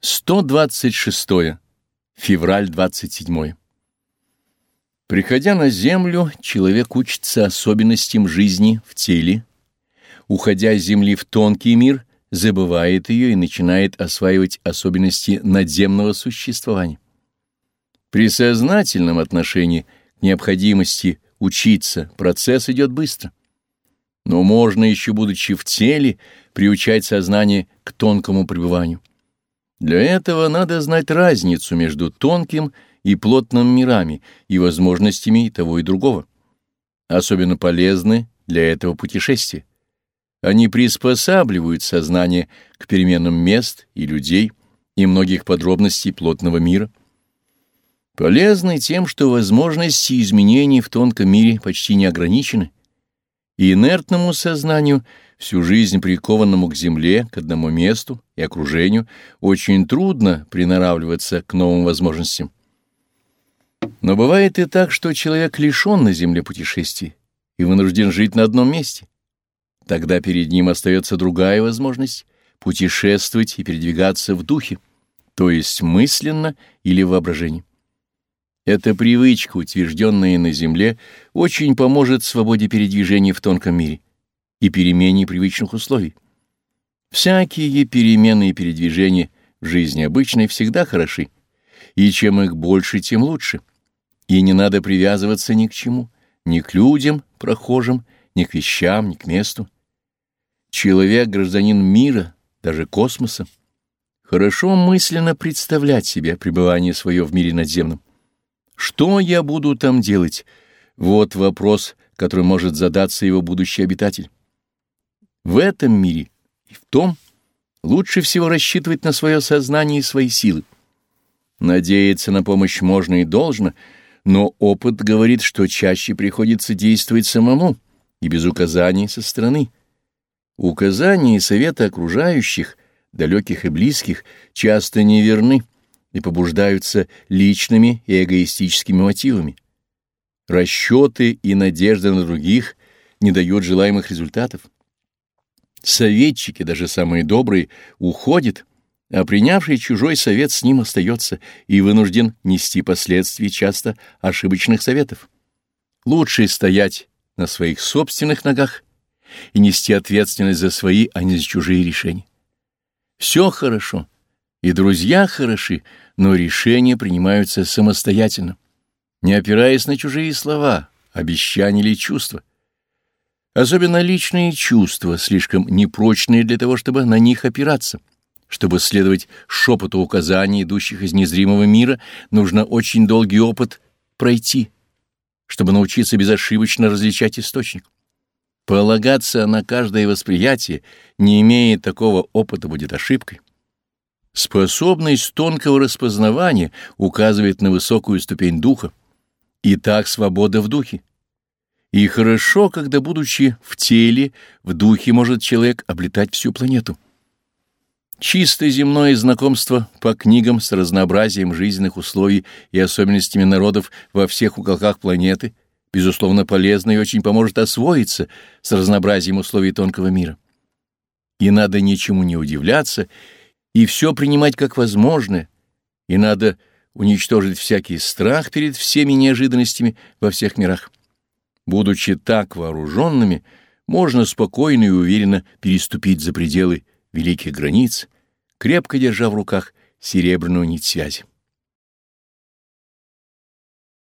126. Февраль 27. Приходя на землю, человек учится особенностям жизни в теле. Уходя с земли в тонкий мир, забывает ее и начинает осваивать особенности надземного существования. При сознательном отношении к необходимости учиться процесс идет быстро. Но можно еще, будучи в теле, приучать сознание к тонкому пребыванию. Для этого надо знать разницу между тонким и плотным мирами и возможностями того и другого. Особенно полезны для этого путешествия. Они приспосабливают сознание к переменам мест и людей и многих подробностей плотного мира. Полезны тем, что возможности изменений в тонком мире почти не ограничены, и инертному сознанию – всю жизнь прикованному к земле, к одному месту и окружению, очень трудно приноравливаться к новым возможностям. Но бывает и так, что человек лишен на земле путешествий и вынужден жить на одном месте. Тогда перед ним остается другая возможность — путешествовать и передвигаться в духе, то есть мысленно или в воображении. Эта привычка, утвержденная на земле, очень поможет свободе передвижения в тонком мире и перемене привычных условий. Всякие перемены и передвижения в жизни обычной всегда хороши, и чем их больше, тем лучше. И не надо привязываться ни к чему, ни к людям, прохожим, ни к вещам, ни к месту. Человек — гражданин мира, даже космоса. Хорошо мысленно представлять себе пребывание свое в мире надземном. Что я буду там делать? Вот вопрос, который может задаться его будущий обитатель. В этом мире и в том лучше всего рассчитывать на свое сознание и свои силы. Надеяться на помощь можно и должно, но опыт говорит, что чаще приходится действовать самому и без указаний со стороны. Указания и советы окружающих, далеких и близких, часто неверны и побуждаются личными и эгоистическими мотивами. Расчеты и надежда на других не дают желаемых результатов. Советчики, даже самые добрые, уходят, а принявший чужой совет с ним остается и вынужден нести последствия часто ошибочных советов. Лучше стоять на своих собственных ногах и нести ответственность за свои, а не за чужие решения. Все хорошо, и друзья хороши, но решения принимаются самостоятельно, не опираясь на чужие слова, обещания или чувства. Особенно личные чувства, слишком непрочные для того, чтобы на них опираться. Чтобы следовать шепоту указаний, идущих из незримого мира, нужно очень долгий опыт пройти, чтобы научиться безошибочно различать источник. Полагаться на каждое восприятие, не имея такого опыта, будет ошибкой. Способность тонкого распознавания указывает на высокую ступень духа. И так свобода в духе. И хорошо, когда, будучи в теле, в духе может человек облетать всю планету. Чисто земное знакомство по книгам с разнообразием жизненных условий и особенностями народов во всех уголках планеты, безусловно, полезно и очень поможет освоиться с разнообразием условий тонкого мира. И надо ничему не удивляться, и все принимать как возможное, и надо уничтожить всякий страх перед всеми неожиданностями во всех мирах. Будучи так вооруженными, можно спокойно и уверенно переступить за пределы великих границ, крепко держа в руках серебряную нить связи.